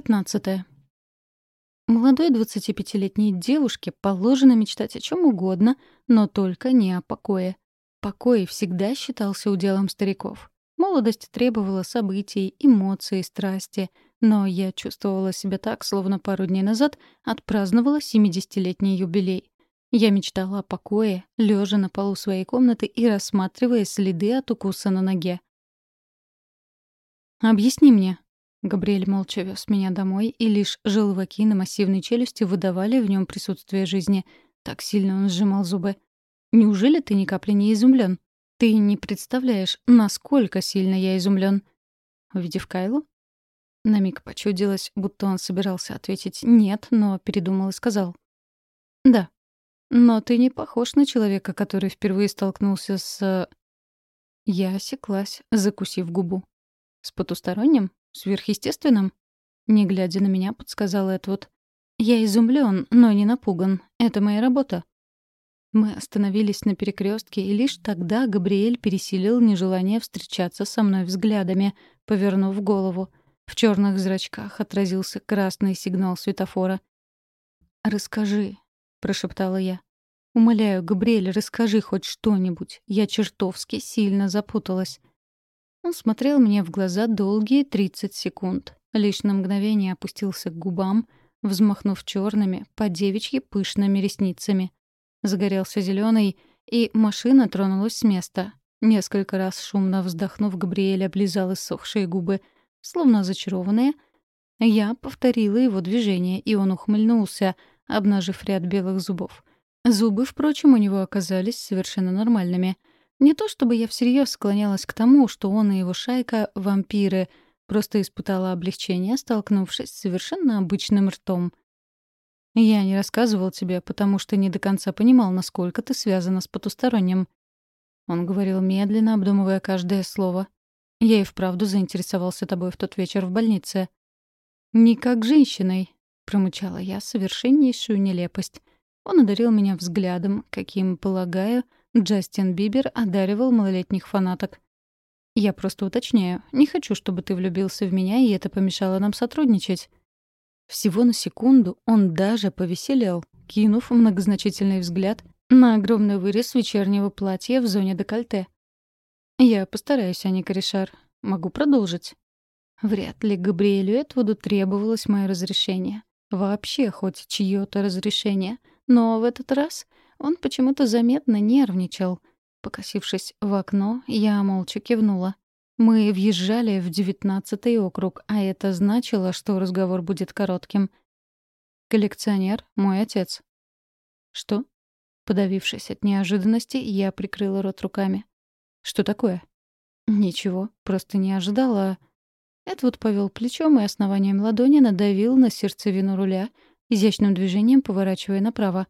15. Молодой 25-летней девушке положено мечтать о чем угодно, но только не о покое. Покой всегда считался уделом стариков. Молодость требовала событий, эмоций, страсти, но я чувствовала себя так, словно пару дней назад отпраздновала 70-летний юбилей. Я мечтала о покое, лежа на полу своей комнаты и рассматривая следы от укуса на ноге. «Объясни мне». Габриэль молча вез меня домой, и лишь желваки на массивной челюсти выдавали в нем присутствие жизни. Так сильно он сжимал зубы. «Неужели ты ни капли не изумлен? Ты не представляешь, насколько сильно я изумлен. Увидев Кайлу? На миг почудилось, будто он собирался ответить «нет», но передумал и сказал. «Да. Но ты не похож на человека, который впервые столкнулся с...» Я осеклась, закусив губу. «С потусторонним? Сверхъестественным?» Не глядя на меня, подсказал Эдвуд. «Я изумлен, но не напуган. Это моя работа». Мы остановились на перекрестке, и лишь тогда Габриэль пересилил нежелание встречаться со мной взглядами, повернув голову. В черных зрачках отразился красный сигнал светофора. «Расскажи», — прошептала я. «Умоляю, Габриэль, расскажи хоть что-нибудь. Я чертовски сильно запуталась». Он смотрел мне в глаза долгие 30 секунд. Лишь на мгновение опустился к губам, взмахнув черными, по девичьи пышными ресницами. Загорелся зеленый, и машина тронулась с места. Несколько раз шумно вздохнув, Габриэль облизал иссохшие губы, словно зачарованные. Я повторила его движение, и он ухмыльнулся, обнажив ряд белых зубов. Зубы, впрочем, у него оказались совершенно нормальными — не то чтобы я всерьез склонялась к тому, что он и его шайка — вампиры, просто испытала облегчение, столкнувшись с совершенно обычным ртом. «Я не рассказывал тебе, потому что не до конца понимал, насколько ты связана с потусторонним». Он говорил медленно, обдумывая каждое слово. «Я и вправду заинтересовался тобой в тот вечер в больнице». «Не как женщиной», — промычала я совершеннейшую нелепость. Он одарил меня взглядом, каким, полагаю, — Джастин Бибер одаривал малолетних фанаток. «Я просто уточняю. Не хочу, чтобы ты влюбился в меня, и это помешало нам сотрудничать». Всего на секунду он даже повеселел, кинув многозначительный взгляд на огромный вырез вечернего платья в зоне декольте. «Я постараюсь, Аня Коришар. Могу продолжить?» Вряд ли Габриэлю Этвуду требовалось мое разрешение. Вообще хоть чьё-то разрешение. Но в этот раз он почему-то заметно нервничал. Покосившись в окно, я молча кивнула. Мы въезжали в девятнадцатый округ, а это значило, что разговор будет коротким. «Коллекционер — мой отец». «Что?» Подавившись от неожиданности, я прикрыла рот руками. «Что такое?» «Ничего, просто не ожидала». Эдвуд повел плечом и основанием ладони надавил на сердцевину руля, изящным движением поворачивая направо.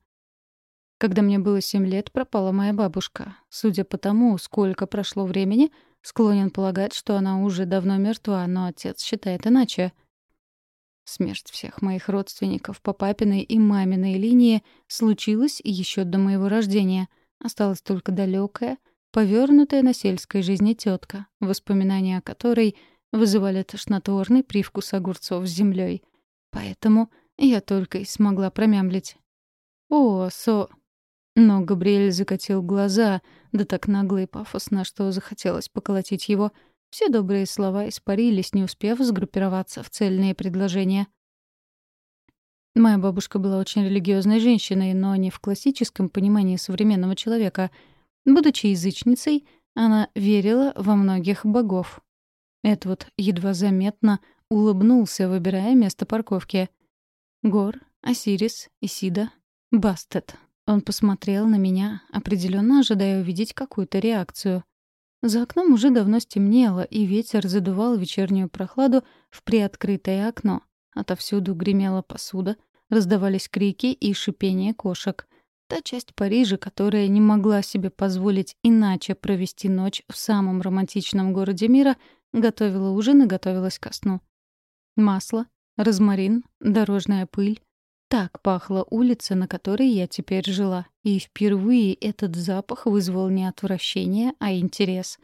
Когда мне было семь лет, пропала моя бабушка. Судя по тому, сколько прошло времени, склонен полагать, что она уже давно мертва, но отец считает иначе. Смерть всех моих родственников по папиной и маминой линии случилась еще до моего рождения. Осталась только далекая, повернутая на сельской жизни тетка, воспоминания о которой вызывали тошнотворный привкус огурцов с землей. Поэтому я только и смогла промямлить. «О, Со...» Но Габриэль закатил глаза, да так нагло и пафосно, что захотелось поколотить его. Все добрые слова испарились, не успев сгруппироваться в цельные предложения. Моя бабушка была очень религиозной женщиной, но не в классическом понимании современного человека. Будучи язычницей, она верила во многих богов. вот едва заметно улыбнулся, выбирая место парковки. Гор, Осирис, Исида, Бастет. Он посмотрел на меня, определенно ожидая увидеть какую-то реакцию. За окном уже давно стемнело, и ветер задувал вечернюю прохладу в приоткрытое окно. Отовсюду гремела посуда, раздавались крики и шипение кошек. Та часть Парижа, которая не могла себе позволить иначе провести ночь в самом романтичном городе мира, готовила ужин и готовилась ко сну. Масло, розмарин, дорожная пыль, так пахла улица, на которой я теперь жила, и впервые этот запах вызвал не отвращение, а интерес.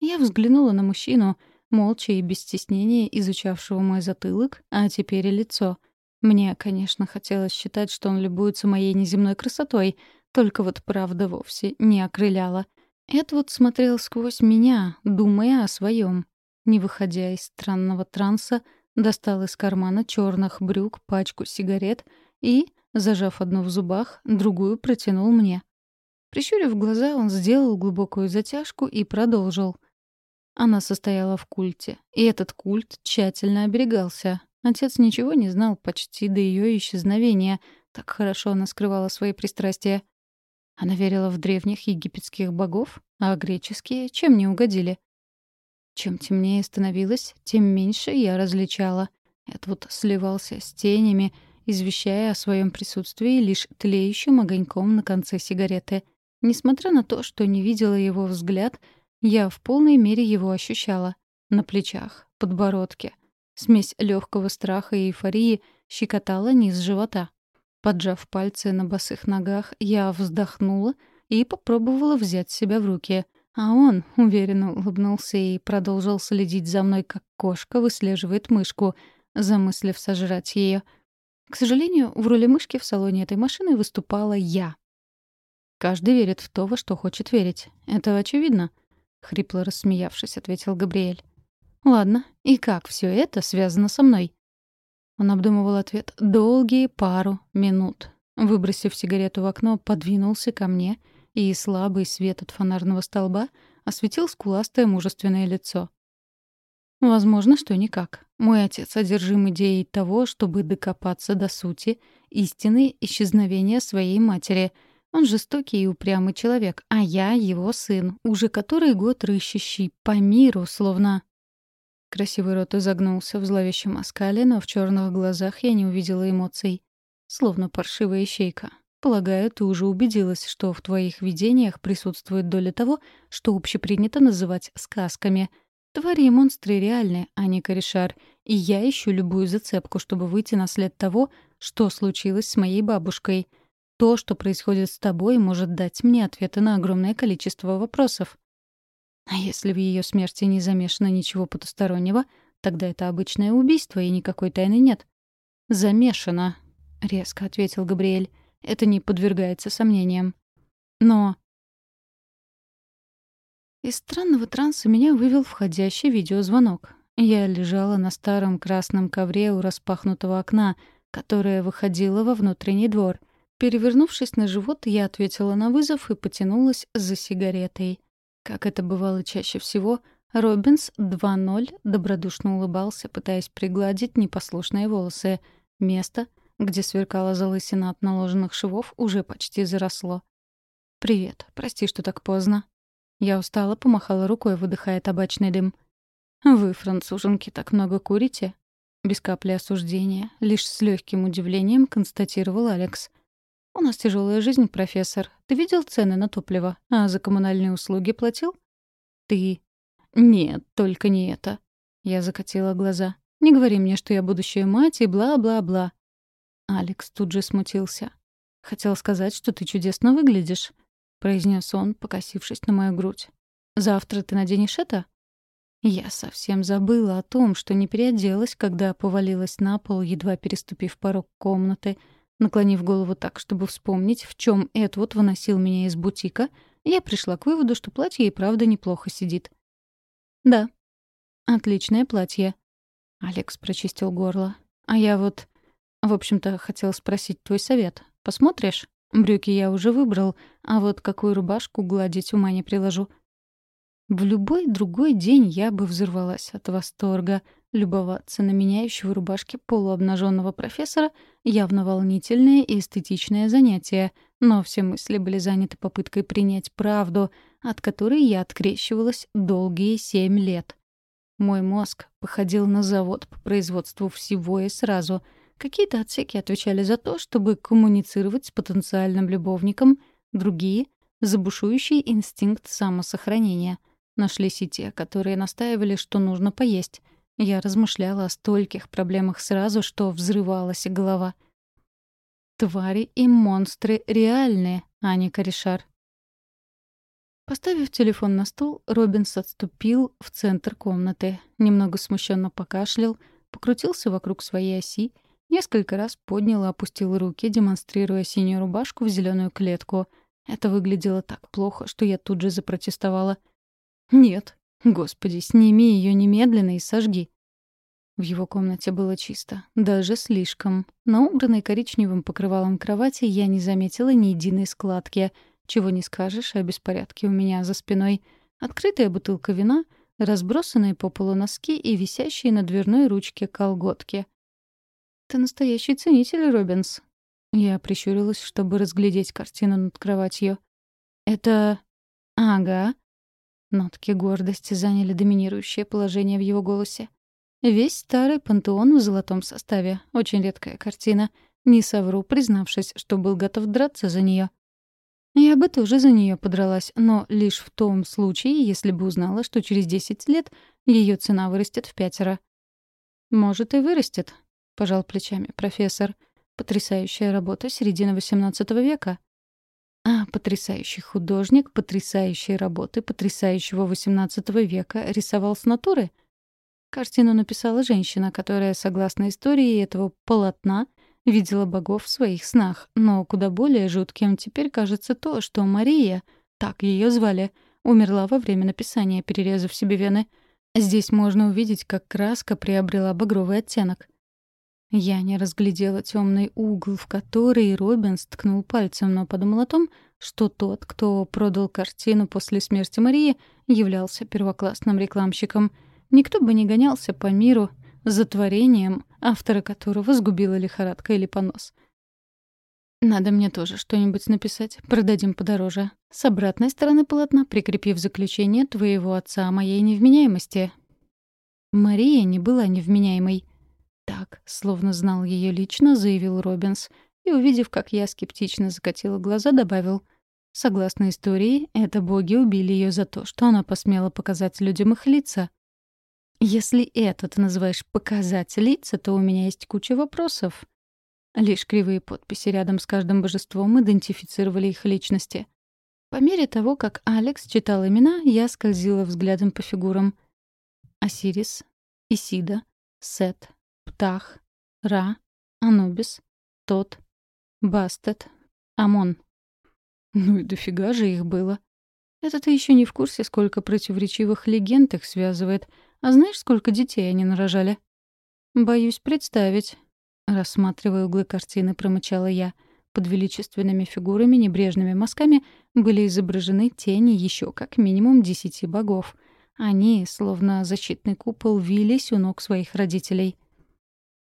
Я взглянула на мужчину, молча и без стеснения изучавшего мой затылок, а теперь и лицо. Мне, конечно, хотелось считать, что он любуется моей неземной красотой, только вот правда вовсе не окрыляла. Эдвуд смотрел сквозь меня, думая о своем. Не выходя из странного транса, достал из кармана черных брюк пачку сигарет и, зажав одну в зубах, другую протянул мне. Прищурив глаза, он сделал глубокую затяжку и продолжил. Она состояла в культе, и этот культ тщательно оберегался. Отец ничего не знал почти до ее исчезновения. Так хорошо она скрывала свои пристрастия. Она верила в древних египетских богов, а греческие чем не угодили. Чем темнее становилось, тем меньше я различала. Эдвуд сливался с тенями, извещая о своем присутствии лишь тлеющим огоньком на конце сигареты. Несмотря на то, что не видела его взгляд, я в полной мере его ощущала. На плечах, подбородке. Смесь легкого страха и эйфории щекотала низ живота. Поджав пальцы на босых ногах, я вздохнула и попробовала взять себя в руки. А он уверенно улыбнулся и продолжил следить за мной, как кошка выслеживает мышку, замыслив сожрать ее. К сожалению, в роли мышки в салоне этой машины выступала я. «Каждый верит в то, во что хочет верить. Это очевидно», — хрипло рассмеявшись, ответил Габриэль. «Ладно, и как все это связано со мной?» Он обдумывал ответ долгие пару минут. Выбросив сигарету в окно, подвинулся ко мне — и слабый свет от фонарного столба осветил скуластое мужественное лицо. Возможно, что никак. Мой отец одержим идеей того, чтобы докопаться до сути истины исчезновения своей матери. Он жестокий и упрямый человек, а я его сын, уже который год рыщущий по миру, словно... Красивый рот изогнулся в зловещем оскале, но в черных глазах я не увидела эмоций. Словно паршивая ищейка. Полагаю, ты уже убедилась, что в твоих видениях присутствует доля того, что общепринято называть сказками. Твари и монстры реальны, а не корешар, и я ищу любую зацепку, чтобы выйти на след того, что случилось с моей бабушкой. То, что происходит с тобой, может дать мне ответы на огромное количество вопросов. А если в ее смерти не замешано ничего потустороннего, тогда это обычное убийство, и никакой тайны нет. «Замешано», — резко ответил Габриэль. Это не подвергается сомнениям. Но... Из странного транса меня вывел входящий видеозвонок. Я лежала на старом красном ковре у распахнутого окна, которое выходило во внутренний двор. Перевернувшись на живот, я ответила на вызов и потянулась за сигаретой. Как это бывало чаще всего, Робинс 2.0 добродушно улыбался, пытаясь пригладить непослушные волосы. Место, где сверкала залысина от наложенных швов, уже почти заросло. «Привет. Прости, что так поздно». Я устала, помахала рукой, выдыхая табачный дым. «Вы, француженки, так много курите?» Без капли осуждения, лишь с легким удивлением констатировал Алекс. «У нас тяжелая жизнь, профессор. Ты видел цены на топливо? А за коммунальные услуги платил?» «Ты...» «Нет, только не это». Я закатила глаза. «Не говори мне, что я будущая мать и бла-бла-бла. Алекс тут же смутился. «Хотел сказать, что ты чудесно выглядишь», — произнес он, покосившись на мою грудь. «Завтра ты наденешь это?» Я совсем забыла о том, что не переоделась, когда повалилась на пол, едва переступив порог комнаты. Наклонив голову так, чтобы вспомнить, в чем Эдвуд выносил меня из бутика, я пришла к выводу, что платье и правда неплохо сидит. «Да». «Отличное платье». Алекс прочистил горло. «А я вот...» В общем-то, хотел спросить твой совет. Посмотришь? Брюки я уже выбрал, а вот какую рубашку гладить ума не приложу. В любой другой день я бы взорвалась от восторга. Любоваться на меняющего рубашки полуобнаженного профессора — явно волнительное и эстетичное занятие, но все мысли были заняты попыткой принять правду, от которой я открещивалась долгие семь лет. Мой мозг походил на завод по производству всего и сразу — Какие-то отсеки отвечали за то, чтобы коммуницировать с потенциальным любовником, другие — за бушующий инстинкт самосохранения. Нашлись и те, которые настаивали, что нужно поесть. Я размышляла о стольких проблемах сразу, что взрывалась голова. Твари и монстры реальные, а не корешар. Поставив телефон на стол, Робинс отступил в центр комнаты, немного смущенно покашлял, покрутился вокруг своей оси, несколько раз поднял и опустил руки, демонстрируя синюю рубашку в зеленую клетку. Это выглядело так плохо, что я тут же запротестовала. «Нет, господи, сними ее немедленно и сожги». В его комнате было чисто, даже слишком. На убранной коричневым покрывалом кровати я не заметила ни единой складки — чего не скажешь о беспорядке у меня за спиной. Открытая бутылка вина, разбросанные по полу носки и висящие на дверной ручке колготки. «Ты настоящий ценитель, Робинс». Я прищурилась, чтобы разглядеть картину над кроватью. «Это... ага». Нотки гордости заняли доминирующее положение в его голосе. Весь старый пантеон в золотом составе. Очень редкая картина. Не совру, признавшись, что был готов драться за нее. Я бы тоже за нее подралась, но лишь в том случае, если бы узнала, что через 10 лет ее цена вырастет в пятеро. «Может, и вырастет», — пожал плечами профессор. «Потрясающая работа середины XVIII века». А потрясающий художник потрясающей работы потрясающего XVIII века рисовал с натуры? Картину написала женщина, которая, согласно истории этого полотна, видела богов в своих снах, но куда более жутким теперь кажется то, что Мария, так ее звали, умерла во время написания, перерезав себе вены. Здесь можно увидеть, как краска приобрела багровый оттенок. Я не разглядела темный угол, в который Робинс ткнул пальцем, но подумал о том, что тот, кто продал картину после смерти Марии, являлся первоклассным рекламщиком. Никто бы не гонялся по миру за творением, автора которого сгубила лихорадка или понос. Надо мне тоже что-нибудь написать. Продадим подороже. С обратной стороны полотна прикрепив заключение твоего отца о моей невменяемости. Мария не была невменяемой. Так, словно знал ее лично, заявил Робинс. И, увидев, как я скептично закатила глаза, добавил. Согласно истории, это боги убили ее за то, что она посмела показать людям их лица. Если это ты называешь показать лица, то у меня есть куча вопросов. Лишь кривые подписи рядом с каждым божеством идентифицировали их личности. По мере того, как Алекс читал имена, я скользила взглядом по фигурам. Осирис, Исида, Сет, Птах, Ра, Анубис, Тот, Бастет, Амон. Ну и дофига же их было. Это ты еще не в курсе, сколько противоречивых легенд их связывает — а знаешь, сколько детей они нарожали?» «Боюсь представить». Рассматривая углы картины, промычала я. Под величественными фигурами, небрежными мазками были изображены тени еще как минимум десяти богов. Они, словно защитный купол, вились у ног своих родителей.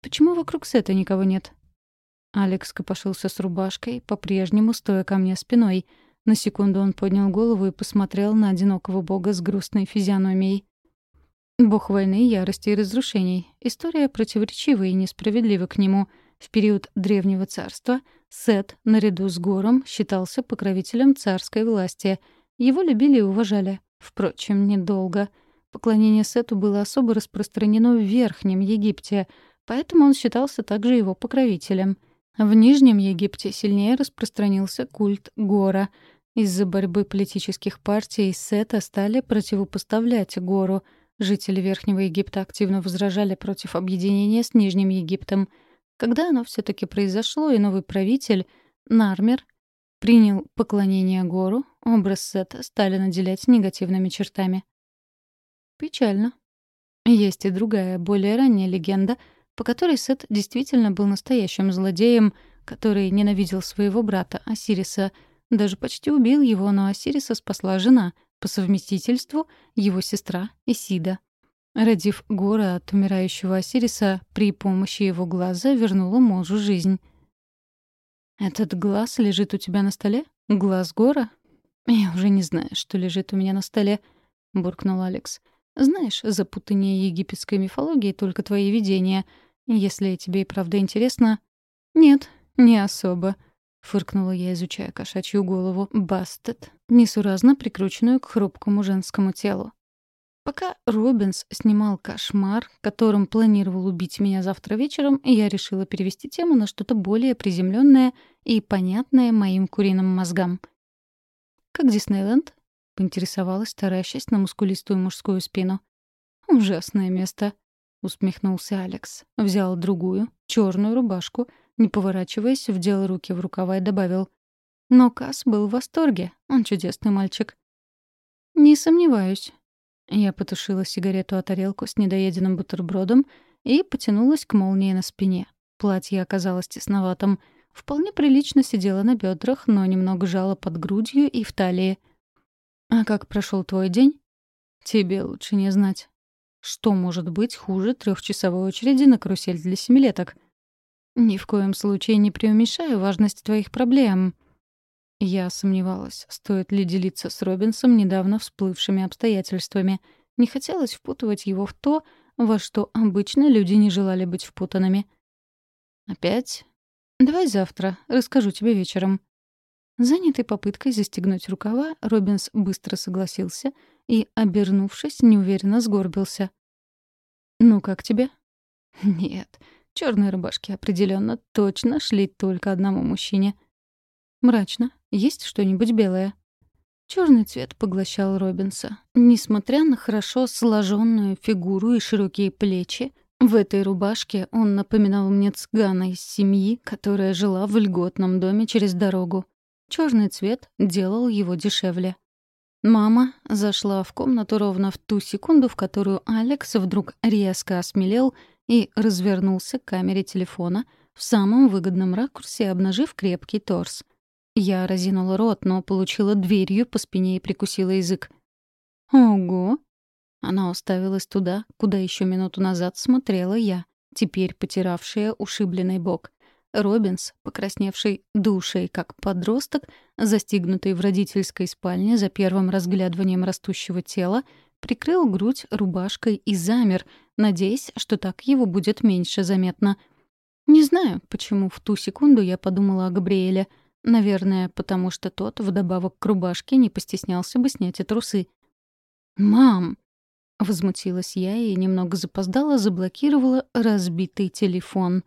«Почему вокруг Сета никого нет?» Алекс копошился с рубашкой, по-прежнему стоя ко мне спиной. На секунду он поднял голову и посмотрел на одинокого бога с грустной физиономией. Бог войны, ярости и разрушений. История противоречива и несправедлива к нему. В период Древнего Царства Сет, наряду с Гором, считался покровителем царской власти. Его любили и уважали. Впрочем, недолго. Поклонение Сету было особо распространено в Верхнем Египте, поэтому он считался также его покровителем. В Нижнем Египте сильнее распространился культ Гора. Из-за борьбы политических партий Сета стали противопоставлять Гору — Жители Верхнего Египта активно возражали против объединения с Нижним Египтом. Когда оно все таки произошло, и новый правитель, Нармер, принял поклонение гору, образ Сета стали наделять негативными чертами. Печально. Есть и другая, более ранняя легенда, по которой Сет действительно был настоящим злодеем, который ненавидел своего брата Осириса, даже почти убил его, но Осириса спасла жена, по совместительству его сестра Исида. Родив Гора от умирающего Осириса, при помощи его глаза вернула мужу жизнь. «Этот глаз лежит у тебя на столе? Глаз Гора?» «Я уже не знаю, что лежит у меня на столе», — буркнул Алекс. «Знаешь, запутание египетской мифологии — только твои видения. Если тебе и правда интересно...» «Нет, не особо», Фыркнула я, изучая кошачью голову Бастет, несуразно прикрученную к хрупкому женскому телу. Пока Робинс снимал кошмар, которым планировал убить меня завтра вечером, я решила перевести тему на что-то более приземленное и понятное моим куриным мозгам. «Как Диснейленд?» — поинтересовалась, таращась на мускулистую мужскую спину. «Ужасное место», — усмехнулся Алекс. Взял другую, черную рубашку, не поворачиваясь, вдел руки в рукава и добавил. Но Кас был в восторге. Он чудесный мальчик. «Не сомневаюсь». Я потушила сигарету о тарелку с недоеденным бутербродом и потянулась к молнии на спине. Платье оказалось тесноватым. Вполне прилично сидело на бедрах, но немного жало под грудью и в талии. «А как прошел твой день?» «Тебе лучше не знать». «Что может быть хуже трехчасовой очереди на карусель для семилеток?» «Ни в коем случае не преуменьшаю важность твоих проблем», я сомневалась, стоит ли делиться с Робинсом недавно всплывшими обстоятельствами. Не хотелось впутывать его в то, во что обычно люди не желали быть впутанными. «Опять? Давай завтра. Расскажу тебе вечером». Занятый попыткой застегнуть рукава, Робинс быстро согласился и, обернувшись, неуверенно сгорбился. «Ну, как тебе?» «Нет, черные рубашки определенно точно шли только одному мужчине». «Мрачно. Есть что-нибудь белое?» Черный цвет поглощал Робинса. Несмотря на хорошо сложенную фигуру и широкие плечи, в этой рубашке он напоминал мне цыгана из семьи, которая жила в льготном доме через дорогу. Черный цвет делал его дешевле. Мама зашла в комнату ровно в ту секунду, в которую Алекс вдруг резко осмелел и развернулся к камере телефона в самом выгодном ракурсе, обнажив крепкий торс. Я разинула рот, но получила дверью по спине и прикусила язык. «Ого!» Она уставилась туда, куда еще минуту назад смотрела я, теперь потиравшая ушибленный бок. Робинс, покрасневший душей как подросток, застигнутый в родительской спальне за первым разглядыванием растущего тела, прикрыл грудь рубашкой и замер, надеясь, что так его будет меньше заметно. Не знаю, почему в ту секунду я подумала о Габриэле — Наверное, потому что тот, вдобавок к рубашке, не постеснялся бы снять и трусы. «Мам!» — возмутилась я и немного запоздала заблокировала разбитый телефон.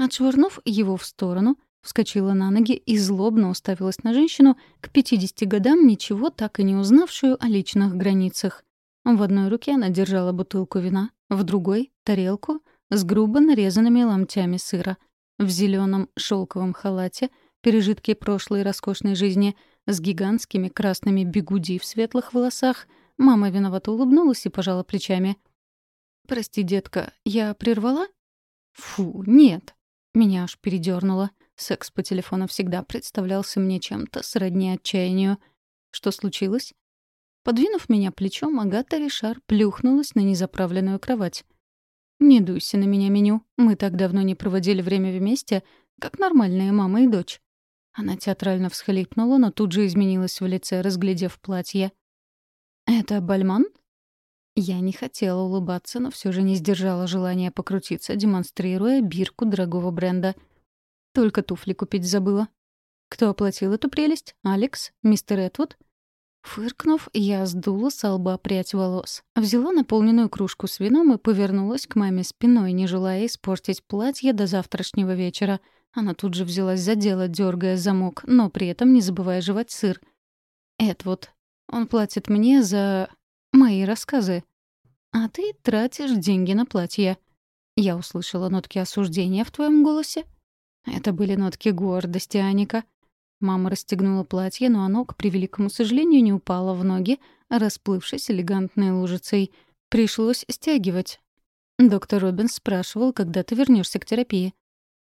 Отшвырнув его в сторону, вскочила на ноги и злобно уставилась на женщину, к 50 годам ничего так и не узнавшую о личных границах. В одной руке она держала бутылку вина, в другой — тарелку с грубо нарезанными ломтями сыра. В зеленом шелковом халате — пережитки прошлой роскошной жизни, с гигантскими красными бигуди в светлых волосах, мама виновато улыбнулась и пожала плечами. «Прости, детка, я прервала?» «Фу, нет». Меня аж передёрнуло. Секс по телефону всегда представлялся мне чем-то сродни отчаянию. Что случилось? Подвинув меня плечом, Агата Ришар плюхнулась на незаправленную кровать. «Не дуйся на меня, меню. Мы так давно не проводили время вместе, как нормальные мама и дочь. Она театрально всхлипнула, но тут же изменилась в лице, разглядев платье. «Это Бальман?» Я не хотела улыбаться, но все же не сдержала желания покрутиться, демонстрируя бирку дорогого бренда. Только туфли купить забыла. Кто оплатил эту прелесть? Алекс? Мистер Этвуд? Фыркнув, я сдула с лба прядь волос. Взяла наполненную кружку с вином и повернулась к маме спиной, не желая испортить платье до завтрашнего вечера — она тут же взялась за дело, дергая замок, но при этом не забывая жевать сыр. «Эд он платит мне за мои рассказы. А ты тратишь деньги на платье». Я услышала нотки осуждения в твоем голосе. Это были нотки гордости, Аника. Мама расстегнула платье, но оно, к превеликому сожалению, не упало в ноги, расплывшись элегантной лужицей. Пришлось стягивать. Доктор Робинс спрашивал, когда ты вернешься к терапии.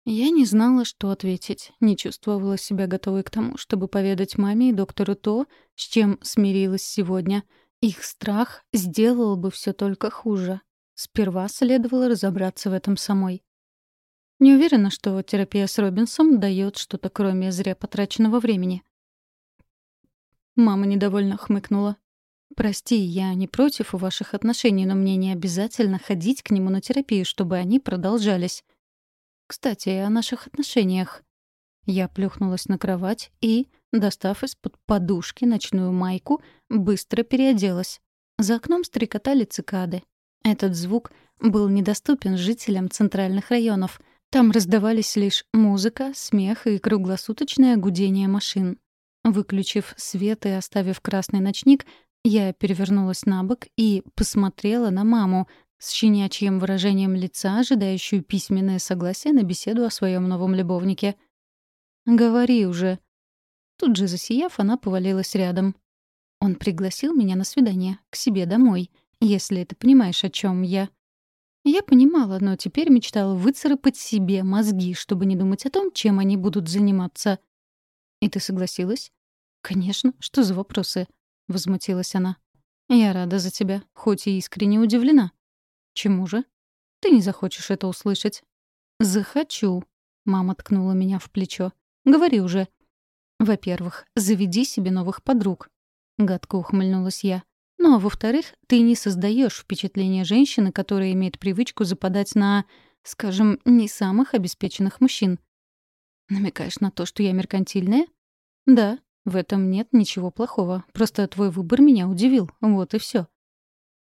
Я не знала, что ответить, не чувствовала себя готовой к тому, чтобы поведать маме и доктору то, с чем смирилась сегодня. Их страх сделал бы все только хуже. Сперва следовало разобраться в этом самой. Не уверена, что терапия с Робинсом дает что-то, кроме зря потраченного времени. Мама недовольно хмыкнула. «Прости, я не против ваших отношений, но мне не обязательно ходить к нему на терапию, чтобы они продолжались. Кстати, о наших отношениях. Я плюхнулась на кровать и, достав из-под подушки ночную майку, быстро переоделась. За окном стрекотали цикады. Этот звук был недоступен жителям центральных районов. Там раздавались лишь музыка, смех и круглосуточное гудение машин. Выключив свет и оставив красный ночник, я перевернулась на бок и посмотрела на маму с щенячьим выражением лица, ожидающую письменное согласие на беседу о своем новом любовнике. «Говори уже». Тут же засияв, она повалилась рядом. Он пригласил меня на свидание, к себе домой, если ты понимаешь, о чем я. Я понимала, но теперь мечтала выцарапать себе мозги, чтобы не думать о том, чем они будут заниматься. «И ты согласилась?» «Конечно. Что за вопросы?» — возмутилась она. «Я рада за тебя, хоть и искренне удивлена». «Чему же?» «Ты не захочешь это услышать». «Захочу», — мама ткнула меня в плечо. «Говори уже». «Во-первых, заведи себе новых подруг». Гадко ухмыльнулась я. Ну а во-вторых, ты не создаешь впечатление женщины, которая имеет привычку западать на, скажем, не самых обеспеченных мужчин. Намекаешь на то, что я меркантильная? Да, в этом нет ничего плохого. Просто твой выбор меня удивил. Вот и все.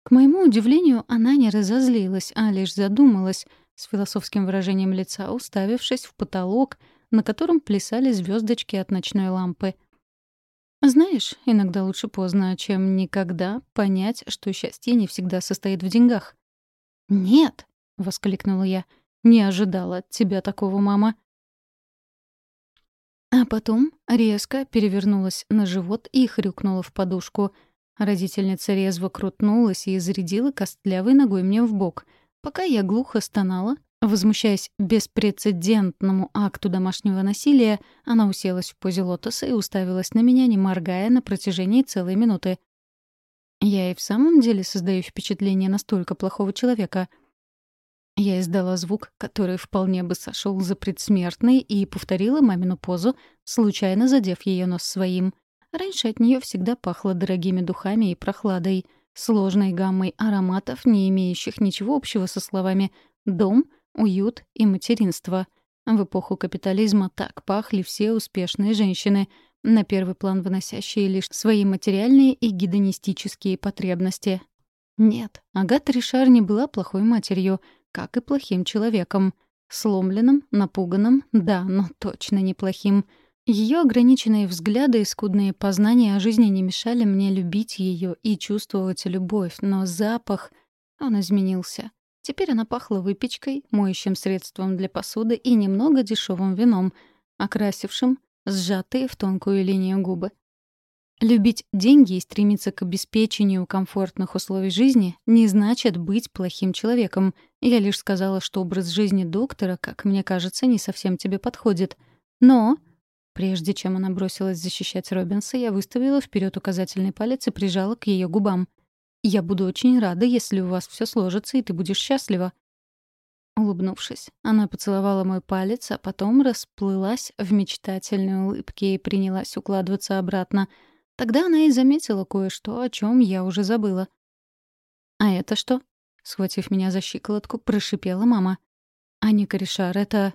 К моему удивлению, она не разозлилась, а лишь задумалась, с философским выражением лица уставившись в потолок, на котором плясали звездочки от ночной лампы — знаешь, иногда лучше поздно, чем никогда понять, что счастье не всегда состоит в деньгах. «Нет!» — воскликнула я. «Не ожидала от тебя такого, мама». А потом резко перевернулась на живот и хрюкнула в подушку. Родительница резво крутнулась и зарядила костлявой ногой мне в бок. Пока я глухо стонала, Возмущаясь беспрецедентному акту домашнего насилия, она уселась в позе лотоса и уставилась на меня, не моргая, на протяжении целой минуты. Я и в самом деле создаю впечатление настолько плохого человека. Я издала звук, который вполне бы сошел за предсмертный, и повторила мамину позу, случайно задев ее нос своим. Раньше от нее всегда пахло дорогими духами и прохладой, сложной гаммой ароматов, не имеющих ничего общего со словами «дом», уют и материнство. В эпоху капитализма так пахли все успешные женщины, на первый план выносящие лишь свои материальные и гедонистические потребности. Нет, Агата Ришар не была плохой матерью, как и плохим человеком. Сломленным, напуганным, да, но точно неплохим. Ее ограниченные взгляды и скудные познания о жизни не мешали мне любить ее и чувствовать любовь, но запах... Он изменился. Теперь она пахла выпечкой, моющим средством для посуды и немного дешевым вином, окрасившим сжатые в тонкую линию губы. Любить деньги и стремиться к обеспечению комфортных условий жизни не значит быть плохим человеком. Я лишь сказала, что образ жизни доктора, как мне кажется, не совсем тебе подходит. Но, прежде чем она бросилась защищать Робинса, я выставила вперед указательный палец и прижала к ее губам. Я буду очень рада, если у вас все сложится, и ты будешь счастлива». Улыбнувшись, она поцеловала мой палец, а потом расплылась в мечтательной улыбке и принялась укладываться обратно. Тогда она и заметила кое-что, о чем я уже забыла. «А это что?» — схватив меня за щиколотку, прошипела мама. «Аника Ришар, это...»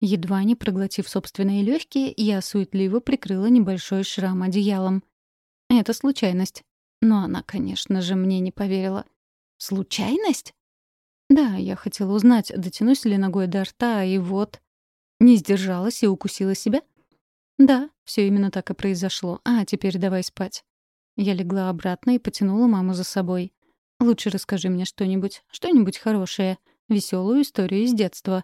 Едва не проглотив собственные легкие, я суетливо прикрыла небольшой шрам одеялом. «Это случайность. Но она, конечно же, мне не поверила. «Случайность?» «Да, я хотела узнать, дотянусь ли ногой до рта, и вот...» «Не сдержалась и укусила себя?» «Да, все именно так и произошло. А теперь давай спать». Я легла обратно и потянула маму за собой. «Лучше расскажи мне что-нибудь, что-нибудь хорошее, веселую историю из детства».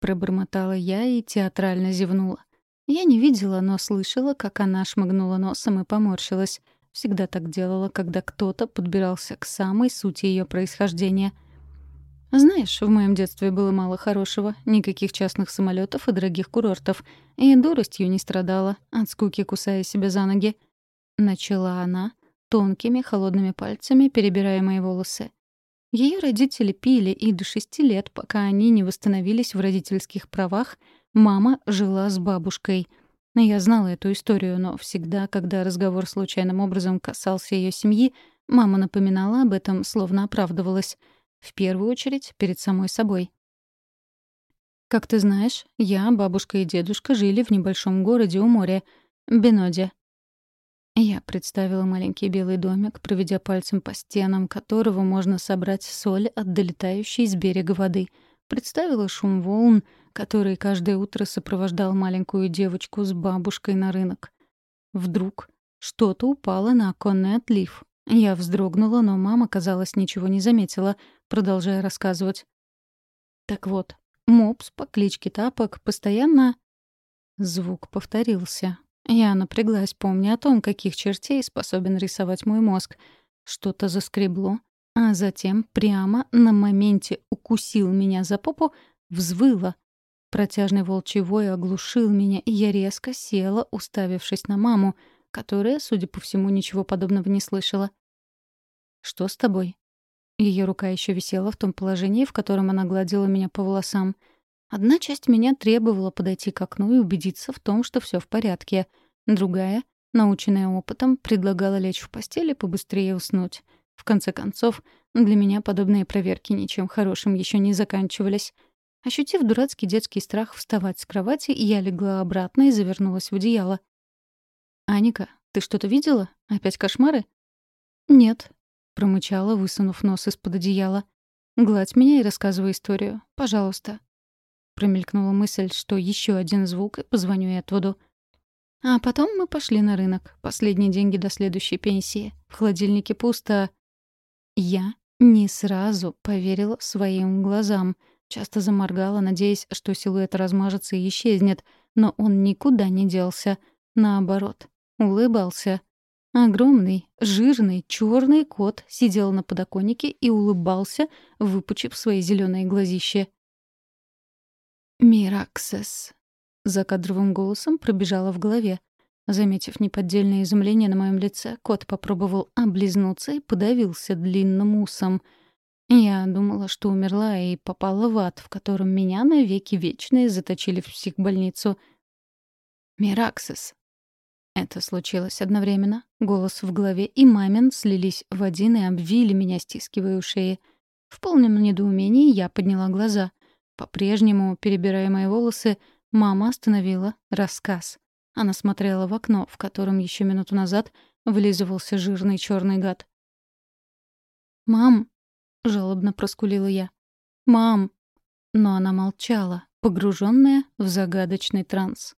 Пробормотала я и театрально зевнула. Я не видела, но слышала, как она шмыгнула носом и поморщилась — Всегда так делала, когда кто-то подбирался к самой сути ее происхождения. Знаешь, в моем детстве было мало хорошего, никаких частных самолетов и дорогих курортов, и дуростью не страдала, от скуки кусая себя за ноги. Начала она, тонкими холодными пальцами перебирая мои волосы. Ее родители пили, и до шести лет, пока они не восстановились в родительских правах, мама жила с бабушкой — я знала эту историю, но всегда, когда разговор случайным образом касался ее семьи, мама напоминала об этом, словно оправдывалась. В первую очередь перед самой собой. Как ты знаешь, я, бабушка и дедушка жили в небольшом городе у моря, Беноде. Я представила маленький белый домик, проведя пальцем по стенам которого можно собрать соль от долетающей с берега воды. Представила шум волн, который каждое утро сопровождал маленькую девочку с бабушкой на рынок. Вдруг что-то упало на оконный отлив. Я вздрогнула, но мама, казалось, ничего не заметила, продолжая рассказывать. Так вот, мопс по кличке Тапок постоянно... Звук повторился. Я напряглась, помня о том, каких чертей способен рисовать мой мозг. Что-то заскребло, а затем прямо на моменте укусил меня за попу, взвыло. Протяжный волчий вой оглушил меня, и я резко села, уставившись на маму, которая, судя по всему, ничего подобного не слышала. «Что с тобой?» Ее рука еще висела в том положении, в котором она гладила меня по волосам — Одна часть меня требовала подойти к окну и убедиться в том, что все в порядке. Другая, наученная опытом, предлагала лечь в постели и побыстрее уснуть. В конце концов, для меня подобные проверки ничем хорошим еще не заканчивались. Ощутив дурацкий детский страх вставать с кровати, я легла обратно и завернулась в одеяло. «Аника, ты что-то видела? Опять кошмары?» «Нет», — промычала, высунув нос из-под одеяла. «Гладь меня и рассказывай историю. Пожалуйста» промелькнула мысль, что еще один звук и позвоню Этвуду. А потом мы пошли на рынок. Последние деньги до следующей пенсии. В холодильнике пусто. Я не сразу поверила своим глазам. Часто заморгала, надеясь, что силуэт размажется и исчезнет. Но он никуда не делся. Наоборот, улыбался. Огромный, жирный, черный кот сидел на подоконнике и улыбался, выпучив свои зеленые глазища. «Мираксес», — закадровым голосом пробежала в голове. Заметив неподдельное изумление на моем лице, кот попробовал облизнуться и подавился длинным усом. Я думала, что умерла и попала в ад, в котором меня навеки вечные заточили в психбольницу. «Мираксес». Это случилось одновременно. Голос в голове и мамин слились в один и обвили меня, стискивая у шеи. В полном недоумении я подняла глаза. По-прежнему, перебирая мои волосы, мама остановила рассказ. Она смотрела в окно, в котором еще минуту назад вылизывался жирный черный гад. «Мам!» — жалобно проскулила я. «Мам!» Но она молчала, погруженная в загадочный транс.